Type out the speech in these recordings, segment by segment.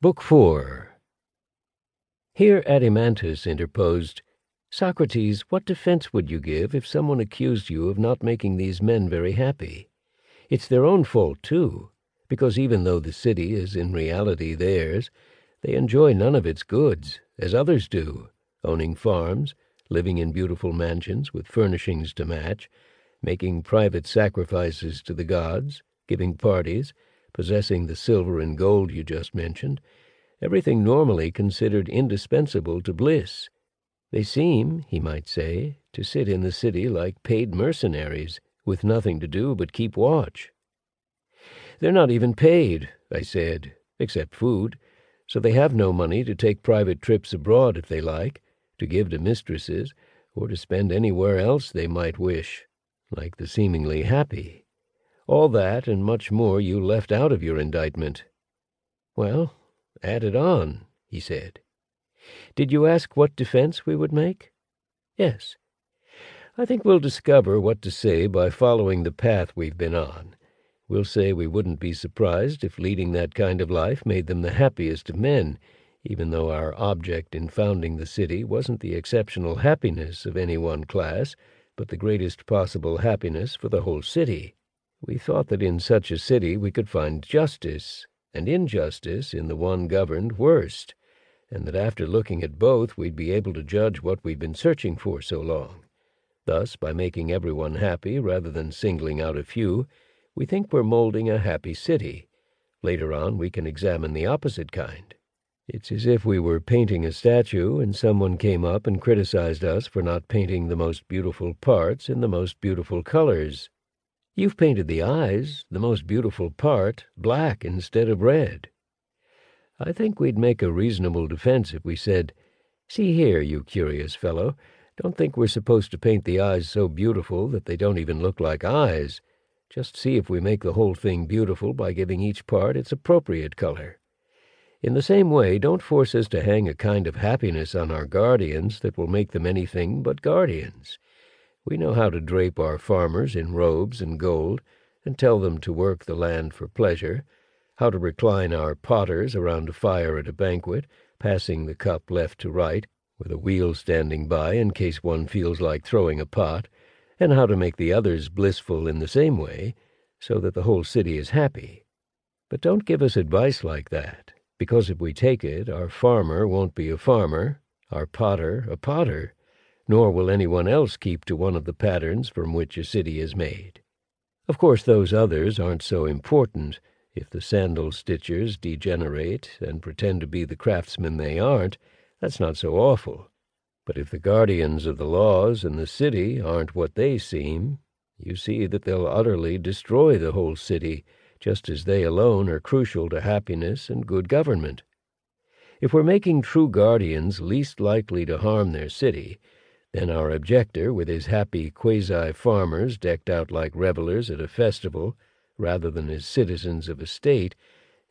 Book 4 Here Adeimantus interposed, Socrates, what defense would you give if someone accused you of not making these men very happy? It's their own fault, too, because even though the city is in reality theirs, they enjoy none of its goods, as others do, owning farms, living in beautiful mansions with furnishings to match, making private sacrifices to the gods, giving parties, possessing the silver and gold you just mentioned, everything normally considered indispensable to bliss. They seem, he might say, to sit in the city like paid mercenaries, with nothing to do but keep watch. They're not even paid, I said, except food, so they have no money to take private trips abroad if they like, to give to mistresses, or to spend anywhere else they might wish, like the seemingly happy. All that and much more you left out of your indictment. Well, add it on, he said. Did you ask what defense we would make? Yes. I think we'll discover what to say by following the path we've been on. We'll say we wouldn't be surprised if leading that kind of life made them the happiest of men, even though our object in founding the city wasn't the exceptional happiness of any one class, but the greatest possible happiness for the whole city. We thought that in such a city we could find justice, and injustice in the one governed worst, and that after looking at both we'd be able to judge what we've been searching for so long. Thus, by making everyone happy rather than singling out a few, we think we're molding a happy city. Later on we can examine the opposite kind. It's as if we were painting a statue and someone came up and criticized us for not painting the most beautiful parts in the most beautiful colors. You've painted the eyes, the most beautiful part, black instead of red. I think we'd make a reasonable defense if we said, See here, you curious fellow, don't think we're supposed to paint the eyes so beautiful that they don't even look like eyes. Just see if we make the whole thing beautiful by giving each part its appropriate color. In the same way, don't force us to hang a kind of happiness on our guardians that will make them anything but guardians. We know how to drape our farmers in robes and gold, and tell them to work the land for pleasure, how to recline our potters around a fire at a banquet, passing the cup left to right, with a wheel standing by in case one feels like throwing a pot, and how to make the others blissful in the same way, so that the whole city is happy. But don't give us advice like that, because if we take it, our farmer won't be a farmer, our potter a potter, nor will anyone else keep to one of the patterns from which a city is made. Of course, those others aren't so important. If the sandal stitchers degenerate and pretend to be the craftsmen they aren't, that's not so awful. But if the guardians of the laws and the city aren't what they seem, you see that they'll utterly destroy the whole city, just as they alone are crucial to happiness and good government. If we're making true guardians least likely to harm their city, then our objector, with his happy quasi-farmers decked out like revelers at a festival, rather than as citizens of a state,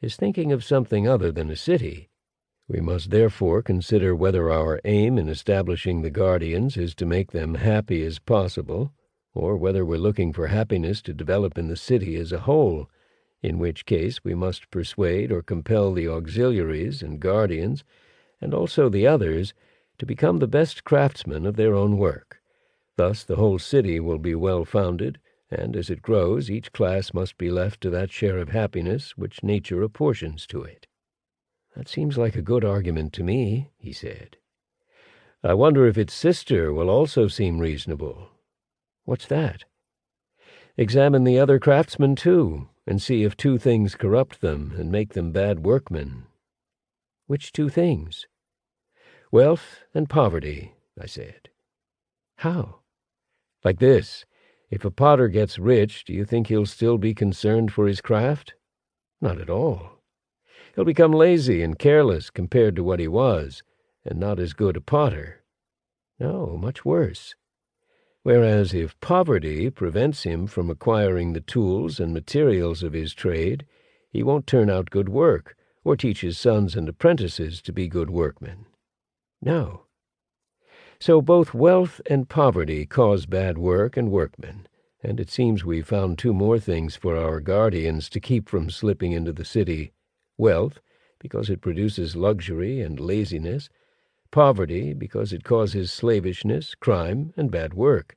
is thinking of something other than a city. We must therefore consider whether our aim in establishing the guardians is to make them happy as possible, or whether we're looking for happiness to develop in the city as a whole, in which case we must persuade or compel the auxiliaries and guardians, and also the others, to become the best craftsmen of their own work. Thus the whole city will be well founded, and as it grows, each class must be left to that share of happiness which nature apportions to it. That seems like a good argument to me, he said. I wonder if its sister will also seem reasonable. What's that? Examine the other craftsmen, too, and see if two things corrupt them and make them bad workmen. Which two things? Wealth and poverty, I said. How? Like this. If a potter gets rich, do you think he'll still be concerned for his craft? Not at all. He'll become lazy and careless compared to what he was, and not as good a potter. No, much worse. Whereas if poverty prevents him from acquiring the tools and materials of his trade, he won't turn out good work, or teach his sons and apprentices to be good workmen. No. So both wealth and poverty cause bad work and workmen, and it seems we've found two more things for our guardians to keep from slipping into the city wealth because it produces luxury and laziness, poverty because it causes slavishness, crime, and bad work.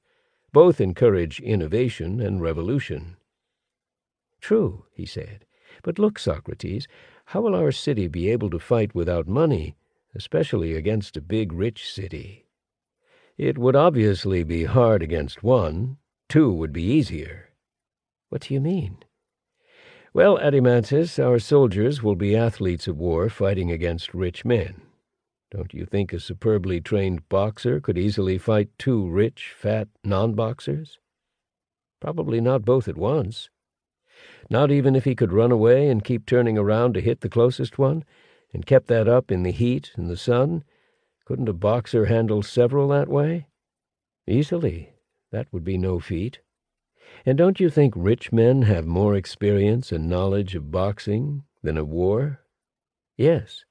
Both encourage innovation and revolution. True, he said. But look, Socrates, how will our city be able to fight without money, especially against a big rich city? It would obviously be hard against one. Two would be easier. What do you mean? Well, Adeimantus, our soldiers will be athletes of war fighting against rich men. Don't you think a superbly trained boxer could easily fight two rich, fat non-boxers? Probably not both at once. Not even if he could run away and keep turning around to hit the closest one, and kept that up in the heat and the sun? Couldn't a boxer handle several that way? Easily. That would be no feat. And don't you think rich men have more experience and knowledge of boxing than of war? Yes.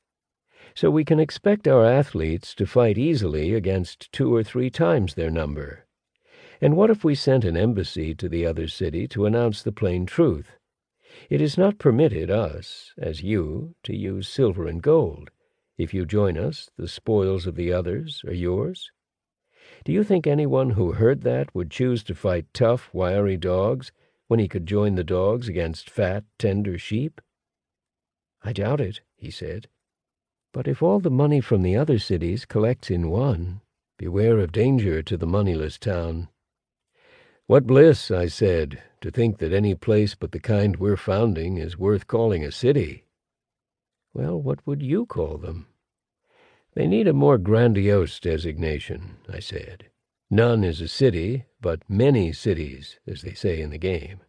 So we can expect our athletes to fight easily against two or three times their number. And what if we sent an embassy to the other city to announce the plain truth? It is not permitted us, as you, to use silver and gold. If you join us, the spoils of the others are yours. Do you think anyone who heard that would choose to fight tough, wiry dogs when he could join the dogs against fat, tender sheep? I doubt it, he said. But if all the money from the other cities collects in one, beware of danger to the moneyless town. What bliss, I said, to think that any place but the kind we're founding is worth calling a city. Well, what would you call them? They need a more grandiose designation, I said. None is a city, but many cities, as they say in the game.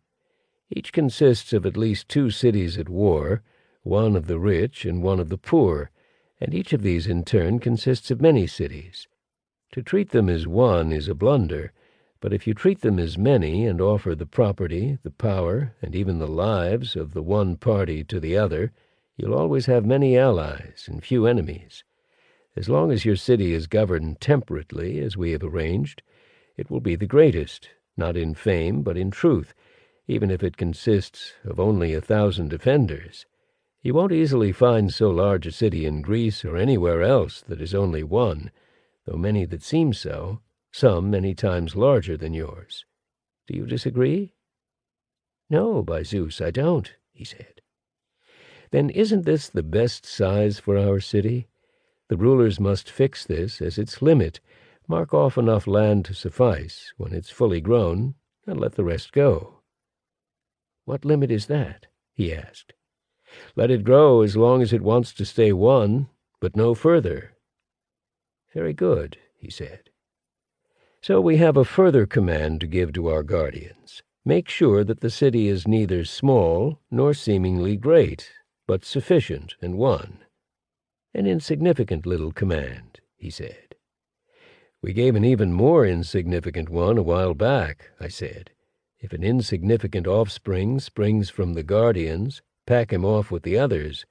Each consists of at least two cities at war, one of the rich and one of the poor, and each of these in turn consists of many cities. To treat them as one is a blunder, but if you treat them as many and offer the property, the power, and even the lives of the one party to the other, you'll always have many allies and few enemies. As long as your city is governed temperately, as we have arranged, it will be the greatest, not in fame, but in truth, even if it consists of only a thousand defenders. You won't easily find so large a city in Greece or anywhere else that is only one, though many that seem so, some many times larger than yours. Do you disagree? No, by Zeus, I don't, he said. Then isn't this the best size for our city? The rulers must fix this as its limit, mark off enough land to suffice when it's fully grown, and let the rest go. What limit is that? he asked. Let it grow as long as it wants to stay one, but no further. Very good, he said. So we have a further command to give to our guardians. Make sure that the city is neither small nor seemingly great, but sufficient and one. An insignificant little command, he said. We gave an even more insignificant one a while back, I said. If an insignificant offspring springs from the guardians, pack him off with the others,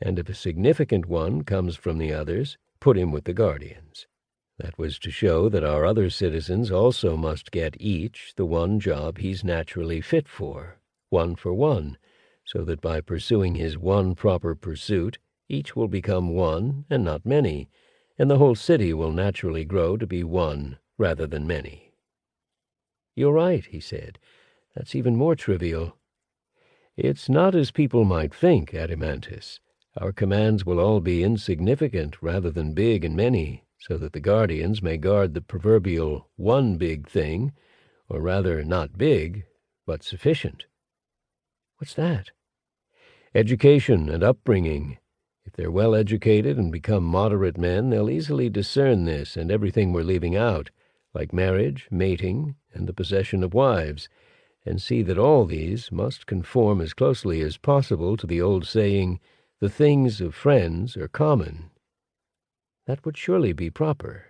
and if a significant one comes from the others, put him with the guardians. That was to show that our other citizens also must get each the one job he's naturally fit for, one for one, so that by pursuing his one proper pursuit, each will become one and not many, and the whole city will naturally grow to be one rather than many. You're right, he said. That's even more trivial. It's not as people might think, Adeimantus. Our commands will all be insignificant rather than big and many, so that the guardians may guard the proverbial one big thing, or rather not big, but sufficient. What's that? Education and upbringing, if they're well educated and become moderate men, they'll easily discern this and everything we're leaving out, like marriage, mating, and the possession of wives, and see that all these must conform as closely as possible to the old saying, the things of friends are common. That would surely be proper.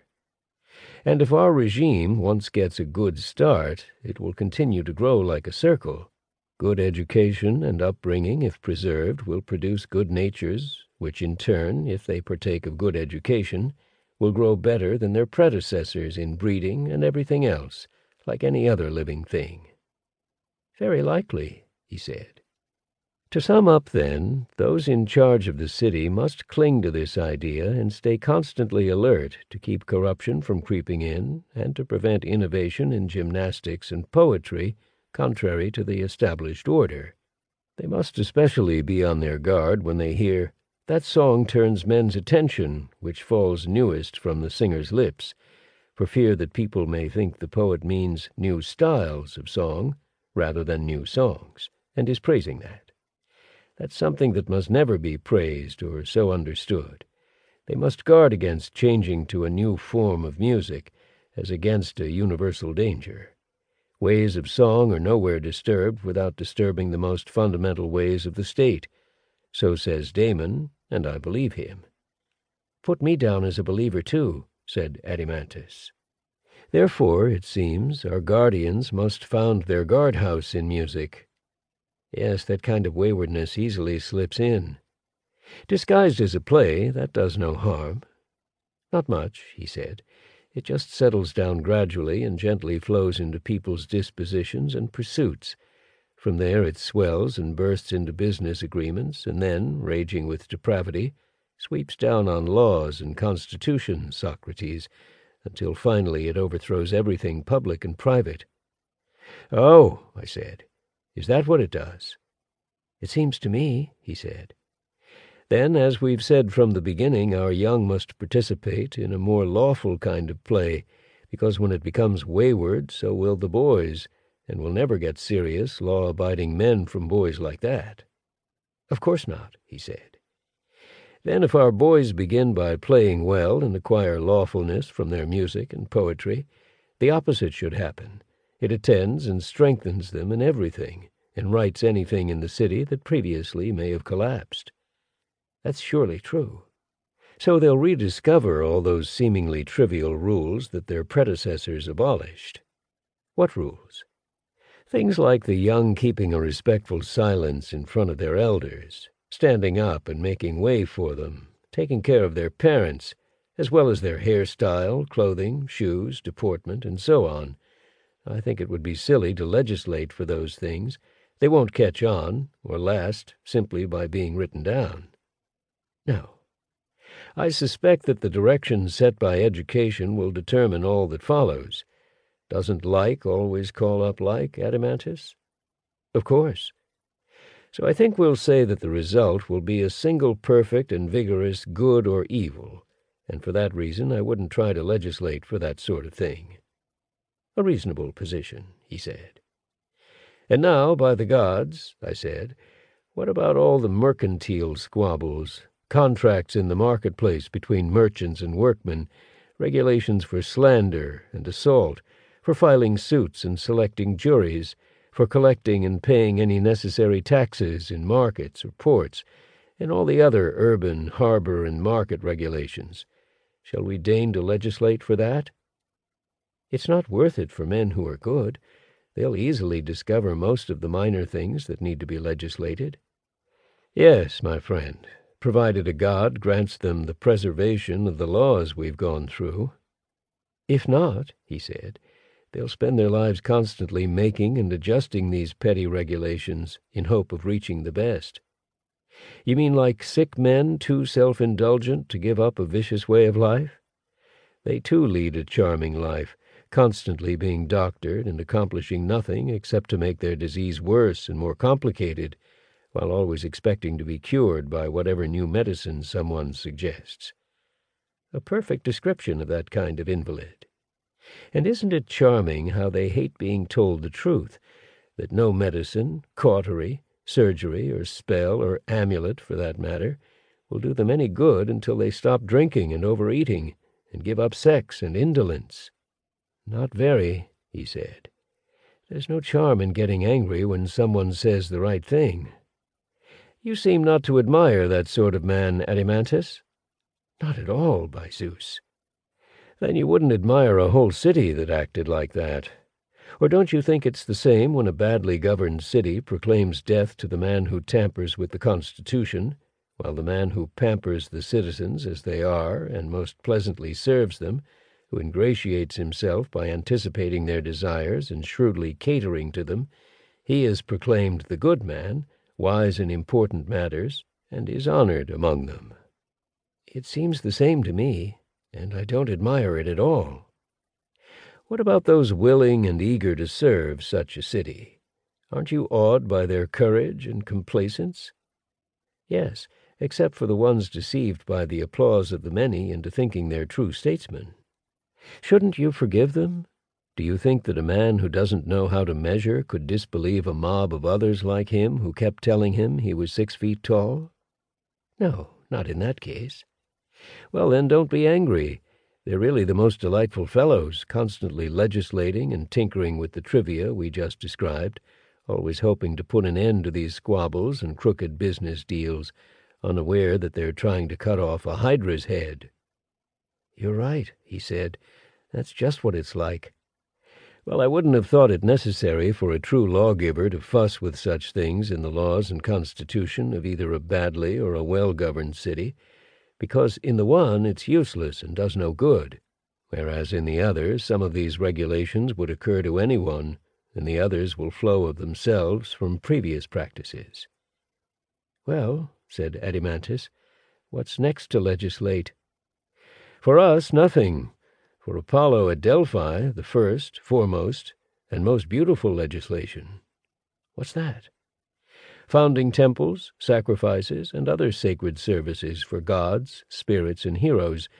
And if our regime once gets a good start, it will continue to grow like a circle. Good education and upbringing, if preserved, will produce good natures, which in turn, if they partake of good education, will grow better than their predecessors in breeding and everything else, like any other living thing. Very likely, he said. To sum up, then, those in charge of the city must cling to this idea and stay constantly alert to keep corruption from creeping in and to prevent innovation in gymnastics and poetry contrary to the established order. They must especially be on their guard when they hear that song turns men's attention, which falls newest from the singer's lips, for fear that people may think the poet means new styles of song rather than new songs, and is praising that. That's something that must never be praised or so understood. They must guard against changing to a new form of music, as against a universal danger. Ways of song are nowhere disturbed without disturbing the most fundamental ways of the state. So says Damon, and I believe him. Put me down as a believer, too, said Adeimantus. Therefore, it seems, our guardians must found their guardhouse in music, Yes, that kind of waywardness easily slips in. Disguised as a play, that does no harm. Not much, he said. It just settles down gradually and gently flows into people's dispositions and pursuits. From there it swells and bursts into business agreements, and then, raging with depravity, sweeps down on laws and constitutions, Socrates, until finally it overthrows everything public and private. Oh, I said, is that what it does? It seems to me, he said. Then, as we've said from the beginning, our young must participate in a more lawful kind of play, because when it becomes wayward, so will the boys, and we'll never get serious, law-abiding men from boys like that. Of course not, he said. Then if our boys begin by playing well and acquire lawfulness from their music and poetry, the opposite should happen, it attends and strengthens them in everything, and rights anything in the city that previously may have collapsed. That's surely true. So they'll rediscover all those seemingly trivial rules that their predecessors abolished. What rules? Things like the young keeping a respectful silence in front of their elders, standing up and making way for them, taking care of their parents, as well as their hairstyle, clothing, shoes, deportment, and so on, I think it would be silly to legislate for those things. They won't catch on, or last, simply by being written down. No. I suspect that the direction set by education will determine all that follows. Doesn't like always call up like, Adeimantus? Of course. So I think we'll say that the result will be a single perfect and vigorous good or evil, and for that reason I wouldn't try to legislate for that sort of thing. A reasonable position, he said. And now, by the gods, I said, what about all the mercantile squabbles, contracts in the marketplace between merchants and workmen, regulations for slander and assault, for filing suits and selecting juries, for collecting and paying any necessary taxes in markets or ports, and all the other urban, harbor, and market regulations? Shall we deign to legislate for that? It's not worth it for men who are good. They'll easily discover most of the minor things that need to be legislated. Yes, my friend, provided a God grants them the preservation of the laws we've gone through. If not, he said, they'll spend their lives constantly making and adjusting these petty regulations in hope of reaching the best. You mean like sick men too self-indulgent to give up a vicious way of life? They too lead a charming life, constantly being doctored and accomplishing nothing except to make their disease worse and more complicated, while always expecting to be cured by whatever new medicine someone suggests. A perfect description of that kind of invalid. And isn't it charming how they hate being told the truth, that no medicine, cautery, surgery, or spell, or amulet, for that matter, will do them any good until they stop drinking and overeating, and give up sex and indolence. Not very, he said. There's no charm in getting angry when someone says the right thing. You seem not to admire that sort of man, Adeimantus. Not at all, by Zeus. Then you wouldn't admire a whole city that acted like that. Or don't you think it's the same when a badly governed city proclaims death to the man who tampers with the Constitution, while the man who pampers the citizens as they are and most pleasantly serves them who ingratiates himself by anticipating their desires and shrewdly catering to them, he is proclaimed the good man, wise in important matters, and is honored among them. It seems the same to me, and I don't admire it at all. What about those willing and eager to serve such a city? Aren't you awed by their courage and complacence? Yes, except for the ones deceived by the applause of the many into thinking they're true statesmen. Shouldn't you forgive them? Do you think that a man who doesn't know how to measure could disbelieve a mob of others like him who kept telling him he was six feet tall? No, not in that case. Well, then, don't be angry. They're really the most delightful fellows, constantly legislating and tinkering with the trivia we just described, always hoping to put an end to these squabbles and crooked business deals, unaware that they're trying to cut off a hydra's head. You're right, he said. That's just what it's like. Well, I wouldn't have thought it necessary for a true lawgiver to fuss with such things in the laws and constitution of either a badly or a well-governed city, because in the one it's useless and does no good, whereas in the other some of these regulations would occur to anyone, and the others will flow of themselves from previous practices. Well, said Adeimantus, what's next to legislate? For us, nothing. For Apollo at Delphi, the first, foremost, and most beautiful legislation. What's that? founding temples, sacrifices, and other sacred services for gods, spirits, and heroes,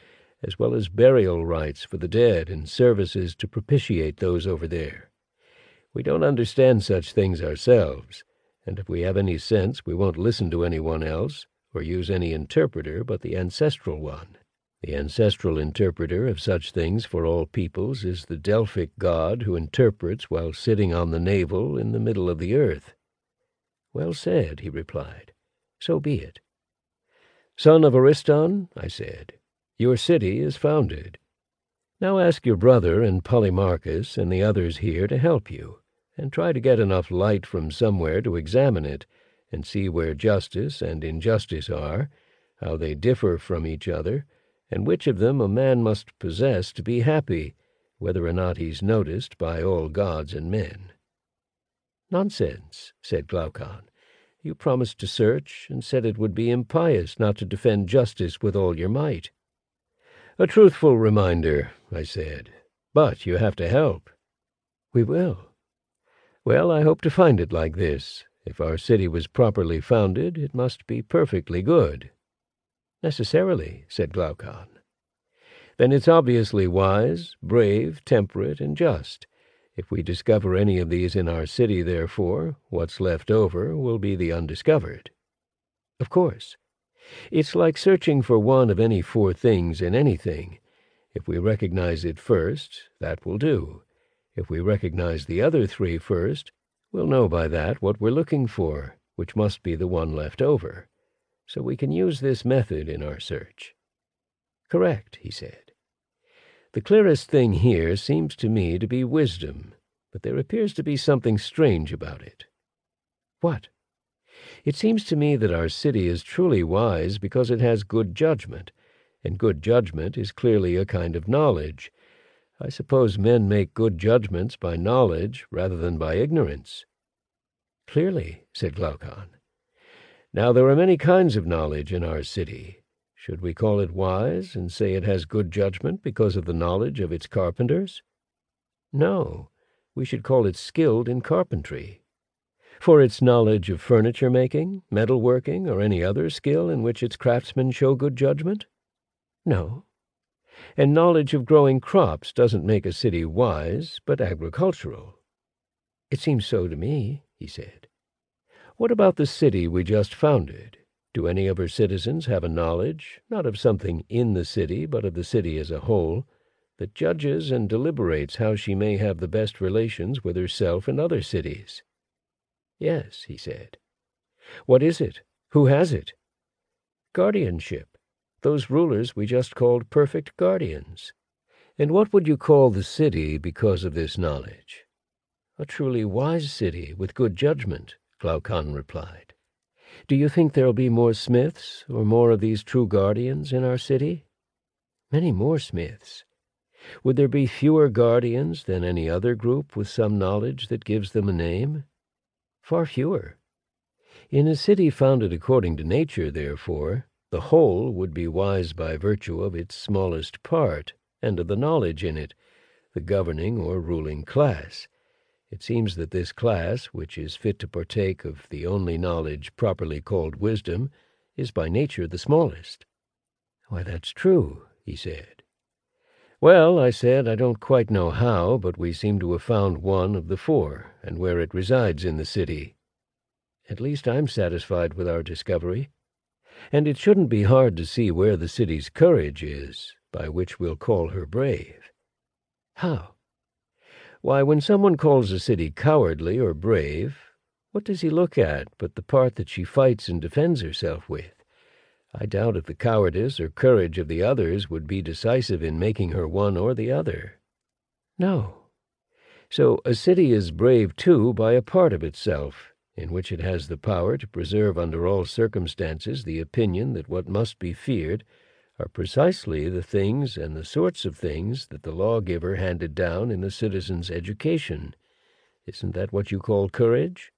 as well as burial rites for the dead and services to propitiate those over there. We don't understand such things ourselves, and if we have any sense we won't listen to anyone else or use any interpreter but the ancestral one. The ancestral interpreter of such things for all peoples is the Delphic god who interprets while sitting on the navel in the middle of the earth. Well said, he replied. So be it. Son of Ariston, I said, your city is founded. Now ask your brother and Polemarchus and the others here to help you, and try to get enough light from somewhere to examine it, and see where justice and injustice are, how they differ from each other, and which of them a man must possess to be happy, whether or not he's noticed by all gods and men. Nonsense, said Glaucon. You promised to search, and said it would be impious not to defend justice with all your might. A truthful reminder, I said, but you have to help. We will. Well, I hope to find it like this. If our city was properly founded, it must be perfectly good. Necessarily, said Glaucon. Then it's obviously wise, brave, temperate, and just. If we discover any of these in our city, therefore, what's left over will be the undiscovered. Of course. It's like searching for one of any four things in anything. If we recognize it first, that will do. If we recognize the other three first, we'll know by that what we're looking for, which must be the one left over. So we can use this method in our search. Correct, he said. The clearest thing here seems to me to be wisdom, but there appears to be something strange about it. What? It seems to me that our city is truly wise because it has good judgment, and good judgment is clearly a kind of knowledge. I suppose men make good judgments by knowledge rather than by ignorance. Clearly, said Glaucon. Now there are many kinds of knowledge in our city, should we call it wise and say it has good judgment because of the knowledge of its carpenters? No, we should call it skilled in carpentry. For its knowledge of furniture making, metal working, or any other skill in which its craftsmen show good judgment? No. And knowledge of growing crops doesn't make a city wise, but agricultural. It seems so to me, he said. What about the city we just founded? Do any of her citizens have a knowledge, not of something in the city, but of the city as a whole, that judges and deliberates how she may have the best relations with herself and other cities? Yes, he said. What is it? Who has it? Guardianship. Those rulers we just called perfect guardians. And what would you call the city because of this knowledge? A truly wise city with good judgment, Glaucon replied. Do you think there'll be more smiths, or more of these true guardians, in our city? Many more smiths. Would there be fewer guardians than any other group with some knowledge that gives them a name? Far fewer. In a city founded according to nature, therefore, the whole would be wise by virtue of its smallest part, and of the knowledge in it, the governing or ruling class. It seems that this class, which is fit to partake of the only knowledge properly called wisdom, is by nature the smallest. Why, that's true, he said. Well, I said, I don't quite know how, but we seem to have found one of the four, and where it resides in the city. At least I'm satisfied with our discovery. And it shouldn't be hard to see where the city's courage is, by which we'll call her brave. How? Why, when someone calls a city cowardly or brave, what does he look at but the part that she fights and defends herself with? I doubt if the cowardice or courage of the others would be decisive in making her one or the other. No. So a city is brave, too, by a part of itself, in which it has the power to preserve under all circumstances the opinion that what must be feared are precisely the things and the sorts of things that the lawgiver handed down in the citizen's education. Isn't that what you call courage?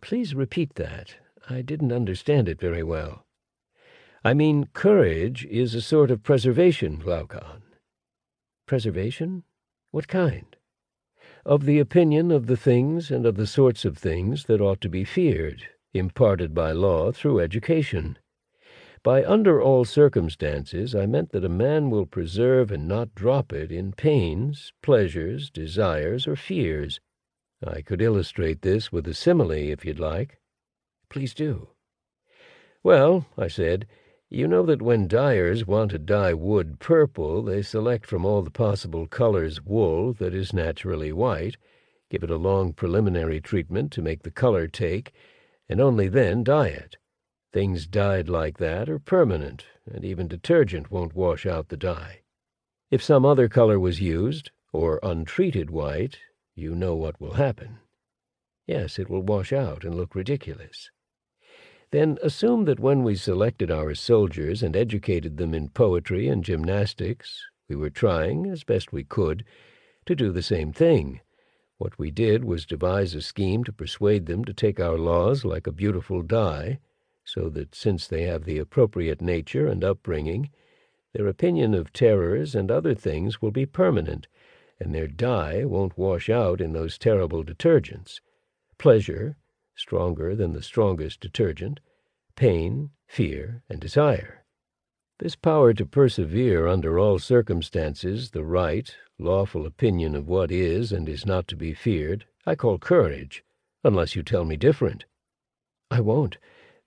Please repeat that. I didn't understand it very well. I mean, courage is a sort of preservation, Glaucon. Preservation? What kind? of the opinion of the things and of the sorts of things that ought to be feared, imparted by law through education. By under all circumstances, I meant that a man will preserve and not drop it in pains, pleasures, desires, or fears. I could illustrate this with a simile, if you'd like. Please do. Well, I said, you know that when dyers want to dye wood purple, they select from all the possible colors wool that is naturally white, give it a long preliminary treatment to make the color take, and only then dye it. Things dyed like that are permanent, and even detergent won't wash out the dye. If some other color was used, or untreated white, you know what will happen. Yes, it will wash out and look ridiculous. Then assume that when we selected our soldiers and educated them in poetry and gymnastics, we were trying, as best we could, to do the same thing. What we did was devise a scheme to persuade them to take our laws like a beautiful dye, so that since they have the appropriate nature and upbringing, their opinion of terrors and other things will be permanent, and their dye won't wash out in those terrible detergents. Pleasure, stronger than the strongest detergent, pain, fear, and desire. This power to persevere under all circumstances the right, lawful opinion of what is and is not to be feared, I call courage, unless you tell me different. I won't,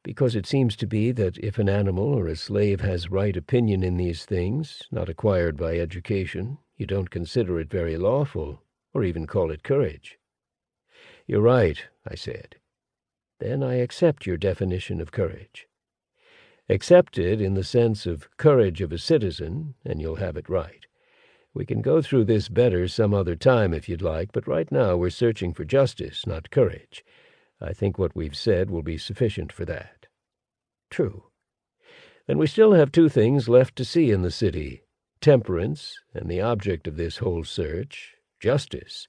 because it seems to be that if an animal or a slave has right opinion in these things, not acquired by education, you don't consider it very lawful, or even call it courage. You're right, I said. Then I accept your definition of courage. Accept it in the sense of courage of a citizen, and you'll have it right. We can go through this better some other time if you'd like, but right now we're searching for justice, not courage. I think what we've said will be sufficient for that. True. Then we still have two things left to see in the city temperance, and the object of this whole search, justice.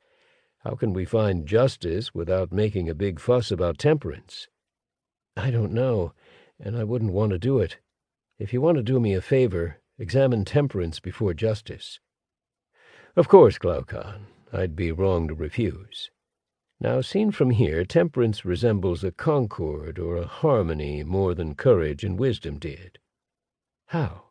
How can we find justice without making a big fuss about temperance? I don't know, and I wouldn't want to do it. If you want to do me a favor, examine temperance before justice. Of course, Glaucon. I'd be wrong to refuse. Now, seen from here, temperance resembles a concord or a harmony more than courage and wisdom did. How?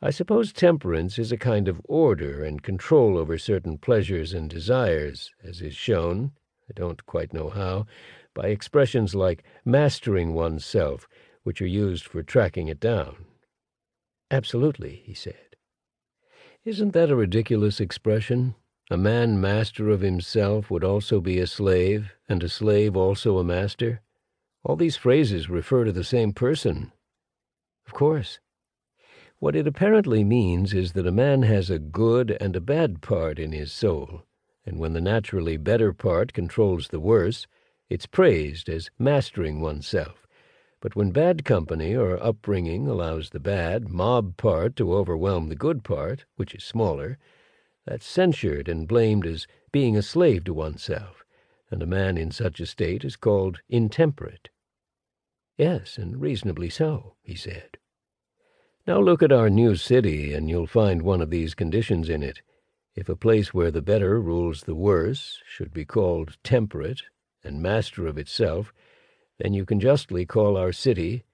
I suppose temperance is a kind of order and control over certain pleasures and desires, as is shown, I don't quite know how, by expressions like mastering one's self, which are used for tracking it down. Absolutely, he said. Isn't that a ridiculous expression? A man master of himself would also be a slave, and a slave also a master. All these phrases refer to the same person. Of course. What it apparently means is that a man has a good and a bad part in his soul, and when the naturally better part controls the worse, it's praised as mastering oneself. But when bad company or upbringing allows the bad, mob part to overwhelm the good part, which is smaller, that's censured and blamed as being a slave to oneself, and a man in such a state is called intemperate. Yes, and reasonably so, he said. Now look at our new city, and you'll find one of these conditions in it. If a place where the better rules the worse should be called temperate and master of itself, then you can justly call our city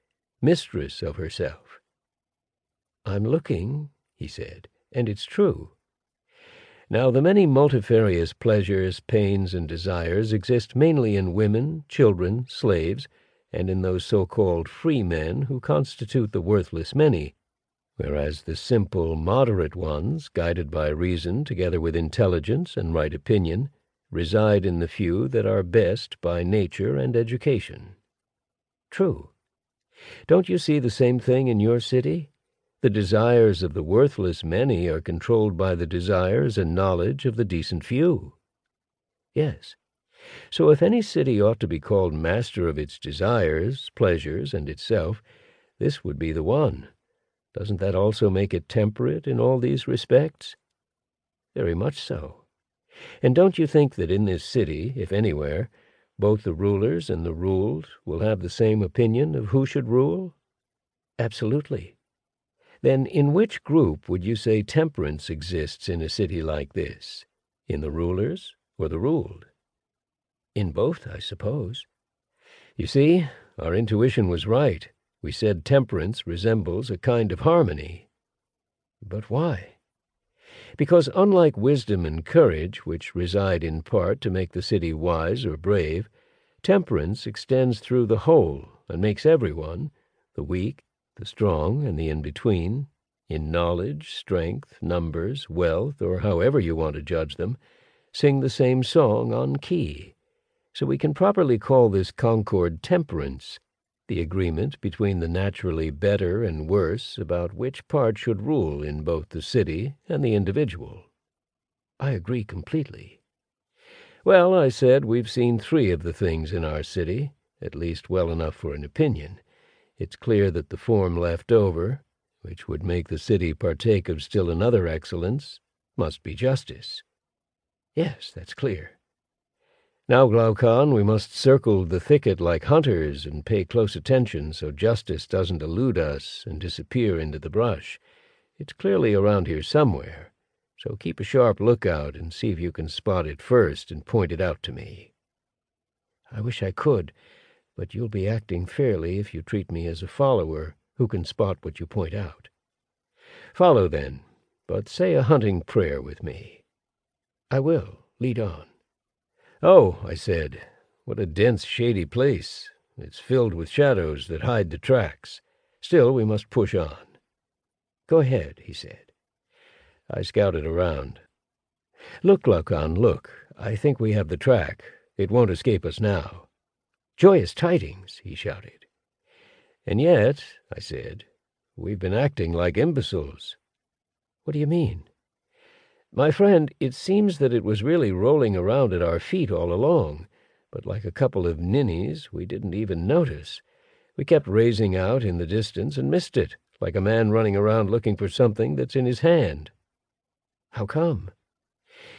mistress of herself. I'm looking, he said, and it's true. Now the many multifarious pleasures, pains, and desires exist mainly in women, children, slaves, and in those so-called free men who constitute the worthless many, whereas the simple, moderate ones, guided by reason together with intelligence and right opinion, reside in the few that are best by nature and education. True. Don't you see the same thing in your city? The desires of the worthless many are controlled by the desires and knowledge of the decent few. Yes. So if any city ought to be called master of its desires, pleasures, and itself, this would be the one. Doesn't that also make it temperate in all these respects? Very much so. And don't you think that in this city, if anywhere, both the rulers and the ruled will have the same opinion of who should rule? Absolutely. Then in which group would you say temperance exists in a city like this? In the rulers or the ruled? In both, I suppose. You see, our intuition was right. We said temperance resembles a kind of harmony. But why? Because unlike wisdom and courage, which reside in part to make the city wise or brave, temperance extends through the whole and makes everyone, the weak, the strong, and the in-between, in knowledge, strength, numbers, wealth, or however you want to judge them, sing the same song on key so we can properly call this concord temperance, the agreement between the naturally better and worse about which part should rule in both the city and the individual. I agree completely. Well, I said, we've seen three of the things in our city, at least well enough for an opinion. It's clear that the form left over, which would make the city partake of still another excellence, must be justice. Yes, that's clear. Now, Glaucon, we must circle the thicket like hunters and pay close attention so justice doesn't elude us and disappear into the brush. It's clearly around here somewhere, so keep a sharp lookout and see if you can spot it first and point it out to me. I wish I could, but you'll be acting fairly if you treat me as a follower who can spot what you point out. Follow, then, but say a hunting prayer with me. I will. Lead on. Oh, I said, what a dense, shady place. It's filled with shadows that hide the tracks. Still, we must push on. Go ahead, he said. I scouted around. Look, Glaucon, look. I think we have the track. It won't escape us now. Joyous tidings, he shouted. And yet, I said, we've been acting like imbeciles. What do you mean? My friend, it seems that it was really rolling around at our feet all along, but like a couple of ninnies, we didn't even notice. We kept raising out in the distance and missed it, like a man running around looking for something that's in his hand. How come?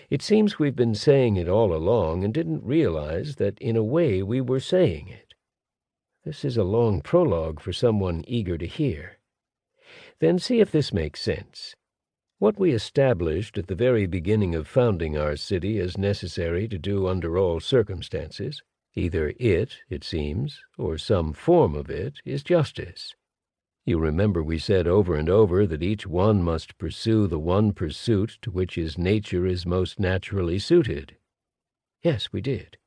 It seems we've been saying it all along and didn't realize that in a way we were saying it. This is a long prologue for someone eager to hear. Then see if this makes sense. What we established at the very beginning of founding our city as necessary to do under all circumstances, either it, it seems, or some form of it, is justice. You remember we said over and over that each one must pursue the one pursuit to which his nature is most naturally suited. Yes, we did.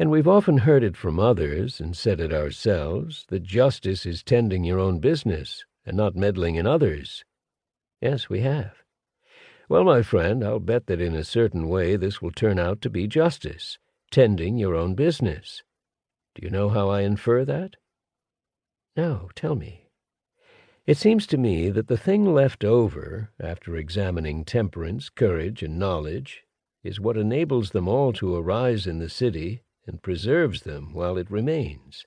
And we've often heard it from others, and said it ourselves, that justice is tending your own business, and not meddling in others. Yes, we have. Well, my friend, I'll bet that in a certain way this will turn out to be justice, tending your own business. Do you know how I infer that? No, tell me. It seems to me that the thing left over, after examining temperance, courage, and knowledge, is what enables them all to arise in the city and preserves them while it remains.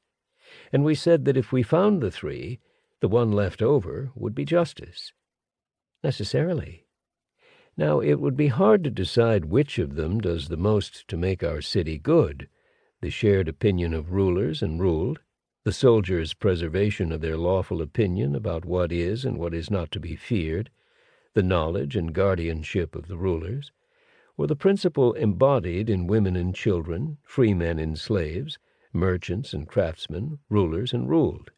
And we said that if we found the three, the one left over would be justice necessarily. Now, it would be hard to decide which of them does the most to make our city good, the shared opinion of rulers and ruled, the soldiers' preservation of their lawful opinion about what is and what is not to be feared, the knowledge and guardianship of the rulers, or the principle embodied in women and children, free men and slaves, merchants and craftsmen, rulers and ruled,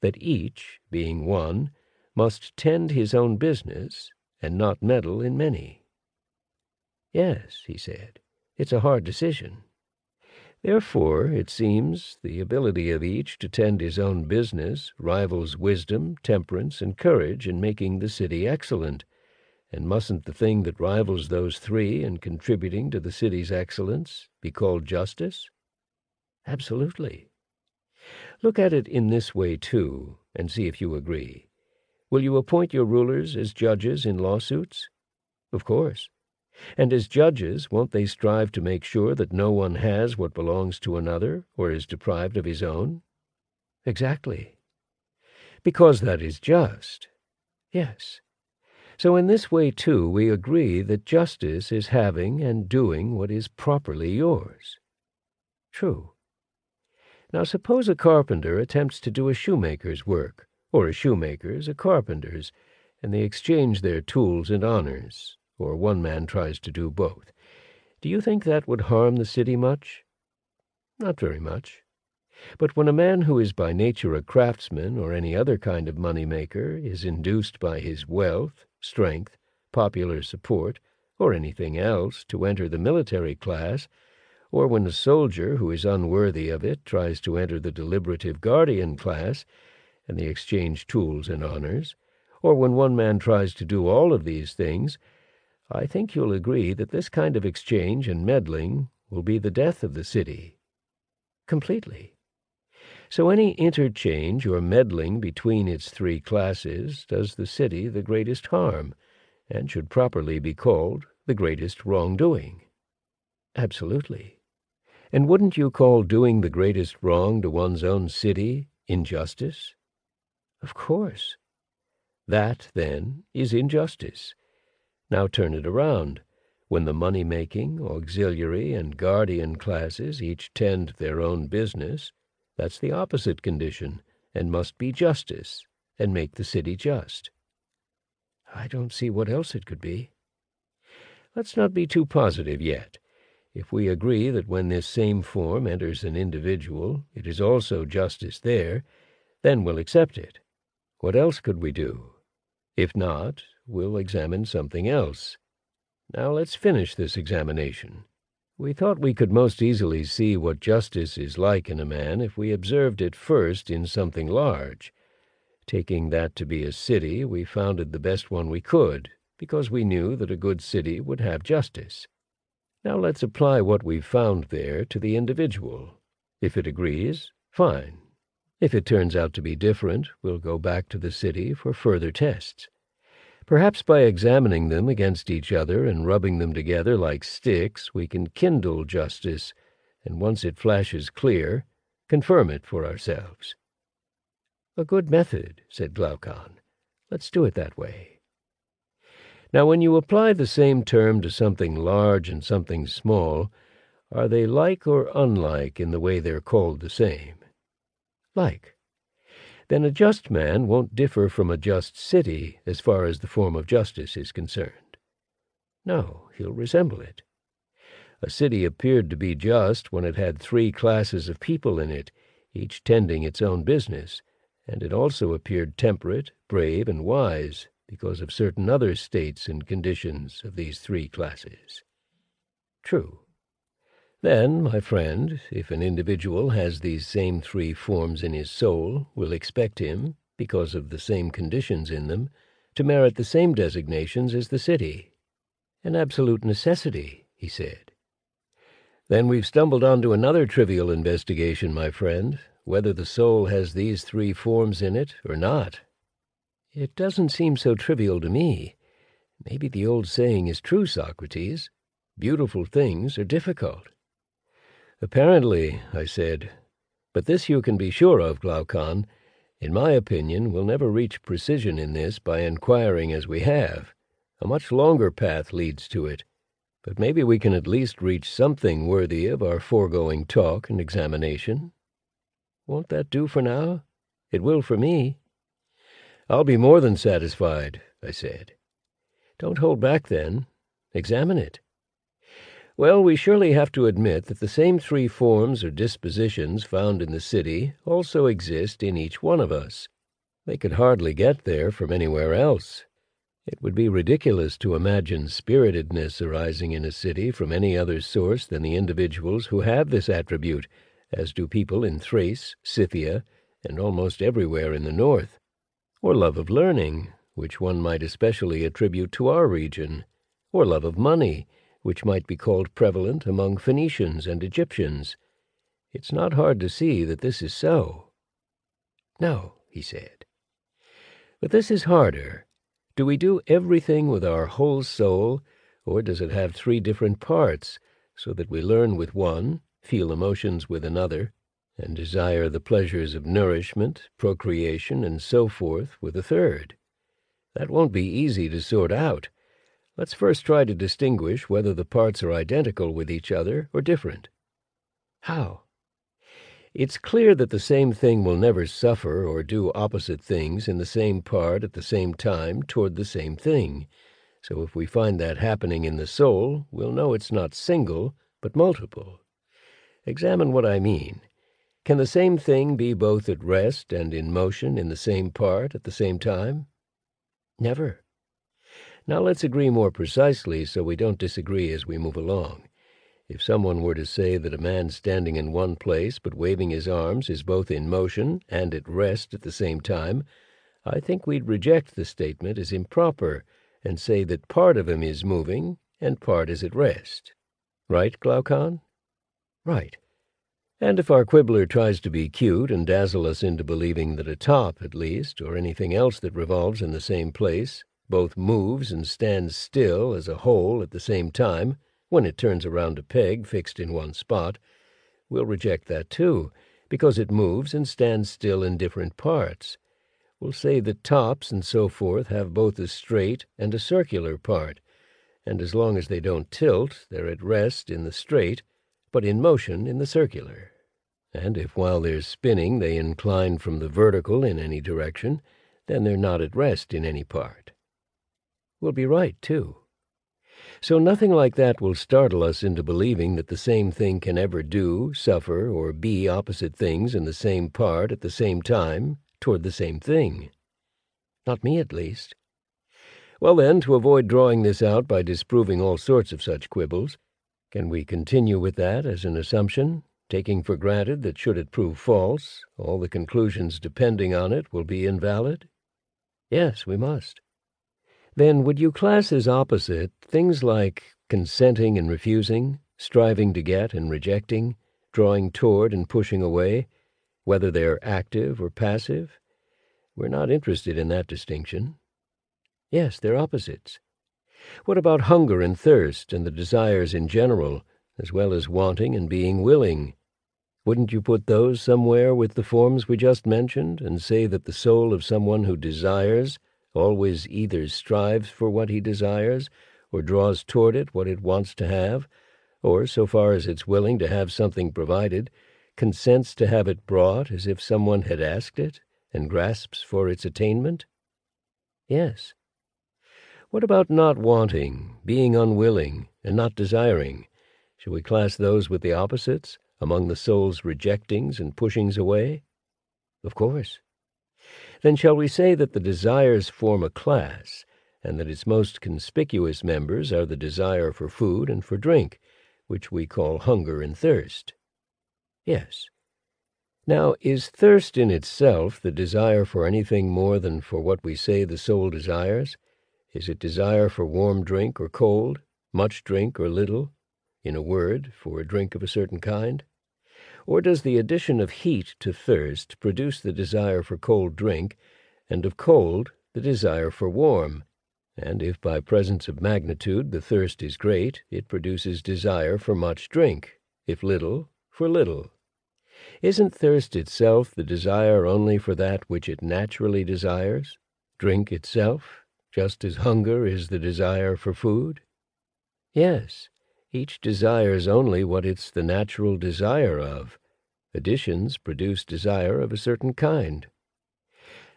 that each, being one, must tend his own business and not meddle in many. Yes, he said, it's a hard decision. Therefore, it seems, the ability of each to tend his own business rivals wisdom, temperance, and courage in making the city excellent. And mustn't the thing that rivals those three in contributing to the city's excellence be called justice? Absolutely. Look at it in this way, too, and see if you agree. Will you appoint your rulers as judges in lawsuits? Of course. And as judges, won't they strive to make sure that no one has what belongs to another or is deprived of his own? Exactly. Because that is just. Yes. So in this way, too, we agree that justice is having and doing what is properly yours. True. Now suppose a carpenter attempts to do a shoemaker's work, or a shoemaker's a carpenter's, and they exchange their tools and honors, or one man tries to do both. Do you think that would harm the city much? Not very much. But when a man who is by nature a craftsman or any other kind of money maker is induced by his wealth, strength, popular support, or anything else to enter the military class, or when a soldier who is unworthy of it tries to enter the deliberative guardian class, and they exchange tools and honors, or when one man tries to do all of these things, I think you'll agree that this kind of exchange and meddling will be the death of the city. Completely. So any interchange or meddling between its three classes does the city the greatest harm, and should properly be called the greatest wrongdoing. Absolutely. And wouldn't you call doing the greatest wrong to one's own city injustice? Of course. That, then, is injustice now turn it around. When the money-making, auxiliary, and guardian classes each tend their own business, that's the opposite condition, and must be justice, and make the city just. I don't see what else it could be. Let's not be too positive yet. If we agree that when this same form enters an individual, it is also justice there, then we'll accept it. What else could we do? If not, we'll examine something else. Now let's finish this examination. We thought we could most easily see what justice is like in a man if we observed it first in something large. Taking that to be a city, we founded the best one we could, because we knew that a good city would have justice. Now let's apply what we've found there to the individual. If it agrees, fine. If it turns out to be different, we'll go back to the city for further tests. Perhaps by examining them against each other and rubbing them together like sticks, we can kindle justice, and once it flashes clear, confirm it for ourselves. A good method, said Glaucon. Let's do it that way. Now, when you apply the same term to something large and something small, are they like or unlike in the way they're called the same? Like then a just man won't differ from a just city as far as the form of justice is concerned. No, he'll resemble it. A city appeared to be just when it had three classes of people in it, each tending its own business, and it also appeared temperate, brave, and wise because of certain other states and conditions of these three classes. True. Then, my friend, if an individual has these same three forms in his soul, we'll expect him, because of the same conditions in them, to merit the same designations as the city. An absolute necessity, he said. Then we've stumbled onto another trivial investigation, my friend, whether the soul has these three forms in it or not. It doesn't seem so trivial to me. Maybe the old saying is true, Socrates. Beautiful things are difficult. Apparently, I said. But this you can be sure of, Glaucon. In my opinion, we'll never reach precision in this by inquiring as we have. A much longer path leads to it. But maybe we can at least reach something worthy of our foregoing talk and examination. Won't that do for now? It will for me. I'll be more than satisfied, I said. Don't hold back, then. Examine it. Well, we surely have to admit that the same three forms or dispositions found in the city also exist in each one of us. They could hardly get there from anywhere else. It would be ridiculous to imagine spiritedness arising in a city from any other source than the individuals who have this attribute, as do people in Thrace, Scythia, and almost everywhere in the north, or love of learning, which one might especially attribute to our region, or love of money, which might be called prevalent among Phoenicians and Egyptians. It's not hard to see that this is so. No, he said. But this is harder. Do we do everything with our whole soul, or does it have three different parts, so that we learn with one, feel emotions with another, and desire the pleasures of nourishment, procreation, and so forth with a third? That won't be easy to sort out. Let's first try to distinguish whether the parts are identical with each other or different. How? It's clear that the same thing will never suffer or do opposite things in the same part at the same time toward the same thing. So if we find that happening in the soul, we'll know it's not single, but multiple. Examine what I mean. Can the same thing be both at rest and in motion in the same part at the same time? Never. Now let's agree more precisely so we don't disagree as we move along. If someone were to say that a man standing in one place but waving his arms is both in motion and at rest at the same time, I think we'd reject the statement as improper and say that part of him is moving and part is at rest. Right, Glaucon? Right. And if our quibbler tries to be cute and dazzle us into believing that a top, at least, or anything else that revolves in the same place, both moves and stands still as a whole at the same time, when it turns around a peg fixed in one spot, we'll reject that too, because it moves and stands still in different parts. We'll say that tops and so forth have both a straight and a circular part, and as long as they don't tilt, they're at rest in the straight, but in motion in the circular. And if while they're spinning they incline from the vertical in any direction, then they're not at rest in any part will be right, too. So nothing like that will startle us into believing that the same thing can ever do, suffer, or be opposite things in the same part at the same time toward the same thing. Not me, at least. Well, then, to avoid drawing this out by disproving all sorts of such quibbles, can we continue with that as an assumption, taking for granted that should it prove false, all the conclusions depending on it will be invalid? Yes, we must then would you class as opposite things like consenting and refusing, striving to get and rejecting, drawing toward and pushing away, whether they're active or passive? We're not interested in that distinction. Yes, they're opposites. What about hunger and thirst and the desires in general, as well as wanting and being willing? Wouldn't you put those somewhere with the forms we just mentioned and say that the soul of someone who desires always either strives for what he desires, or draws toward it what it wants to have, or, so far as it's willing to have something provided, consents to have it brought as if someone had asked it, and grasps for its attainment? Yes. What about not wanting, being unwilling, and not desiring? Shall we class those with the opposites, among the soul's rejectings and pushings away? Of course. Then shall we say that the desires form a class, and that its most conspicuous members are the desire for food and for drink, which we call hunger and thirst? Yes. Now, is thirst in itself the desire for anything more than for what we say the soul desires? Is it desire for warm drink or cold, much drink or little, in a word, for a drink of a certain kind? Or does the addition of heat to thirst produce the desire for cold drink, and of cold the desire for warm? And if by presence of magnitude the thirst is great, it produces desire for much drink, if little, for little. Isn't thirst itself the desire only for that which it naturally desires, drink itself, just as hunger is the desire for food? Yes, each desires only what it's the natural desire of, Additions produce desire of a certain kind.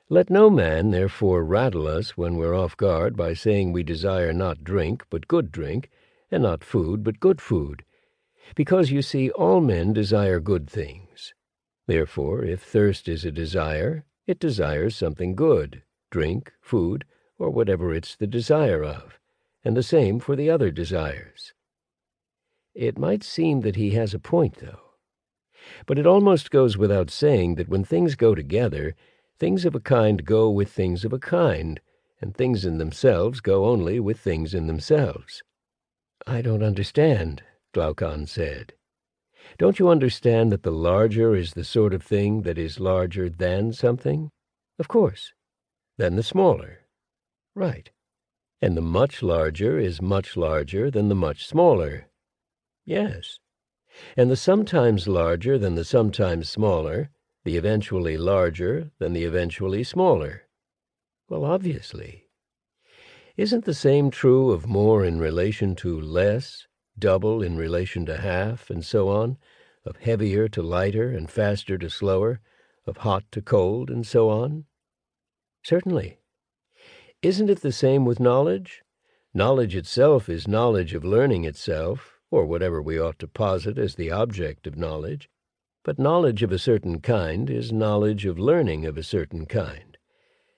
Let no man, therefore, rattle us when we're off guard by saying we desire not drink, but good drink, and not food, but good food. Because, you see, all men desire good things. Therefore, if thirst is a desire, it desires something good, drink, food, or whatever it's the desire of, and the same for the other desires. It might seem that he has a point, though. But it almost goes without saying that when things go together, things of a kind go with things of a kind, and things in themselves go only with things in themselves. I don't understand, Glaucon said. Don't you understand that the larger is the sort of thing that is larger than something? Of course. Than the smaller. Right. And the much larger is much larger than the much smaller. Yes. And the sometimes larger than the sometimes smaller, the eventually larger than the eventually smaller. Well, obviously. Isn't the same true of more in relation to less, double in relation to half, and so on, of heavier to lighter and faster to slower, of hot to cold, and so on? Certainly. Isn't it the same with knowledge? Knowledge itself is knowledge of learning itself, or whatever we ought to posit as the object of knowledge. But knowledge of a certain kind is knowledge of learning of a certain kind.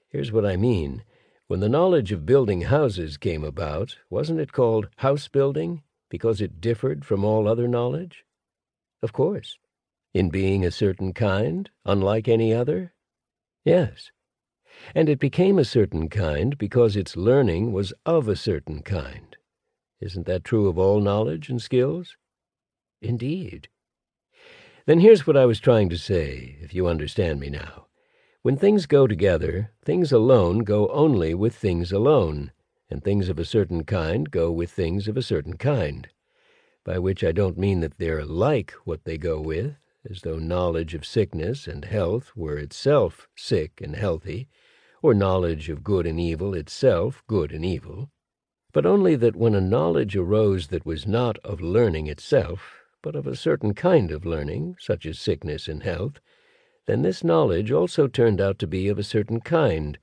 Here's what I mean. When the knowledge of building houses came about, wasn't it called house building? because it differed from all other knowledge? Of course. In being a certain kind, unlike any other? Yes. And it became a certain kind because its learning was of a certain kind. Isn't that true of all knowledge and skills? Indeed. Then here's what I was trying to say, if you understand me now. When things go together, things alone go only with things alone, and things of a certain kind go with things of a certain kind, by which I don't mean that they're like what they go with, as though knowledge of sickness and health were itself sick and healthy, or knowledge of good and evil itself good and evil, but only that when a knowledge arose that was not of learning itself, but of a certain kind of learning, such as sickness and health, then this knowledge also turned out to be of a certain kind,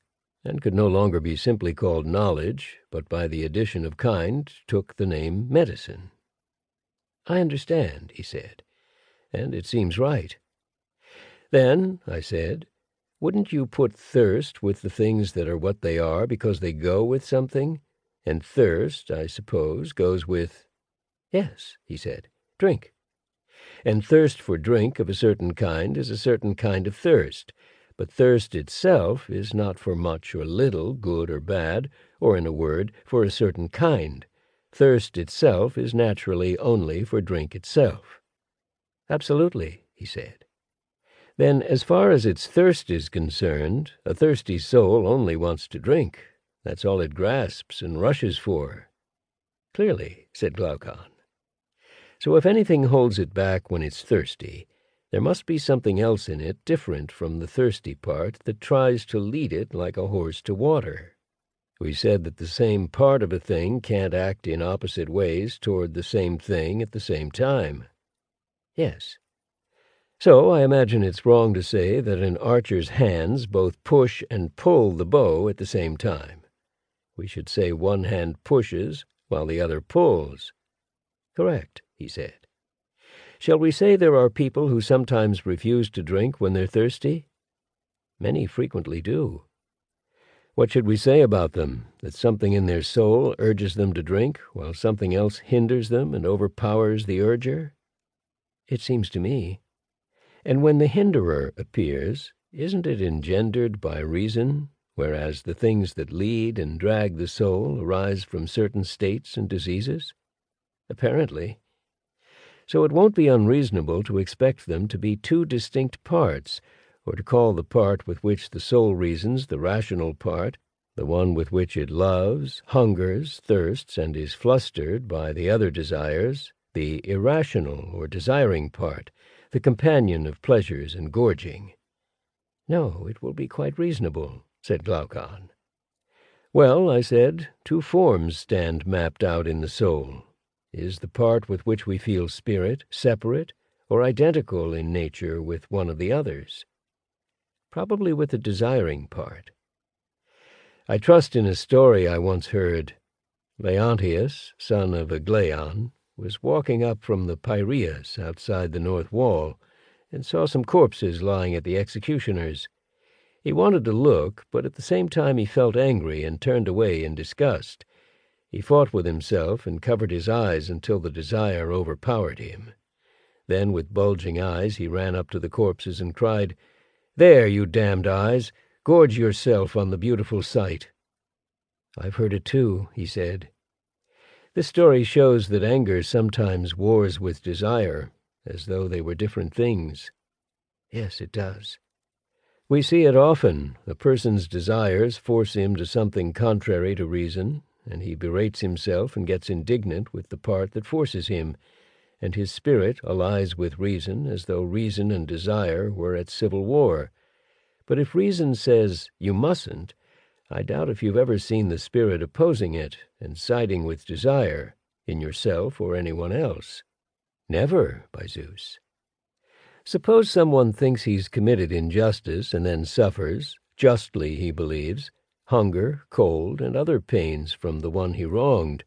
and could no longer be simply called knowledge, but by the addition of kind took the name medicine. I understand, he said, and it seems right. Then, I said, wouldn't you put thirst with the things that are what they are because they go with something? And thirst, I suppose, goes with... Yes, he said, drink. And thirst for drink of a certain kind is a certain kind of thirst, but thirst itself is not for much or little, good or bad, or, in a word, for a certain kind. Thirst itself is naturally only for drink itself. Absolutely, he said. Then, as far as its thirst is concerned, a thirsty soul only wants to drink. That's all it grasps and rushes for. Clearly, said Glaucon. So if anything holds it back when it's thirsty, there must be something else in it different from the thirsty part that tries to lead it like a horse to water. We said that the same part of a thing can't act in opposite ways toward the same thing at the same time. Yes. So I imagine it's wrong to say that an archer's hands both push and pull the bow at the same time. We should say one hand pushes while the other pulls. Correct, he said. Shall we say there are people who sometimes refuse to drink when they're thirsty? Many frequently do. What should we say about them? That something in their soul urges them to drink, while something else hinders them and overpowers the urger? It seems to me. And when the hinderer appears, isn't it engendered by reason, whereas the things that lead and drag the soul arise from certain states and diseases? Apparently. So it won't be unreasonable to expect them to be two distinct parts, or to call the part with which the soul reasons the rational part, the one with which it loves, hungers, thirsts, and is flustered by the other desires, the irrational or desiring part, the companion of pleasures and gorging. No, it will be quite reasonable, said Glaucon. Well, I said, two forms stand mapped out in the soul, is the part with which we feel spirit separate, or identical in nature with one of the others? Probably with the desiring part. I trust in a story I once heard. Leontius, son of Aglaon, was walking up from the Piraeus outside the north wall, and saw some corpses lying at the executioner's. He wanted to look, but at the same time he felt angry and turned away in disgust. He fought with himself and covered his eyes until the desire overpowered him. Then, with bulging eyes, he ran up to the corpses and cried, There, you damned eyes! Gorge yourself on the beautiful sight. I've heard it too, he said. This story shows that anger sometimes wars with desire, as though they were different things. Yes, it does. We see it often. A person's desires force him to something contrary to reason, and he berates himself and gets indignant with the part that forces him, and his spirit allies with reason as though reason and desire were at civil war. But if reason says, you mustn't, I doubt if you've ever seen the spirit opposing it and siding with desire, in yourself or anyone else. Never, by Zeus. Suppose someone thinks he's committed injustice and then suffers, justly he believes, hunger, cold, and other pains from the one he wronged.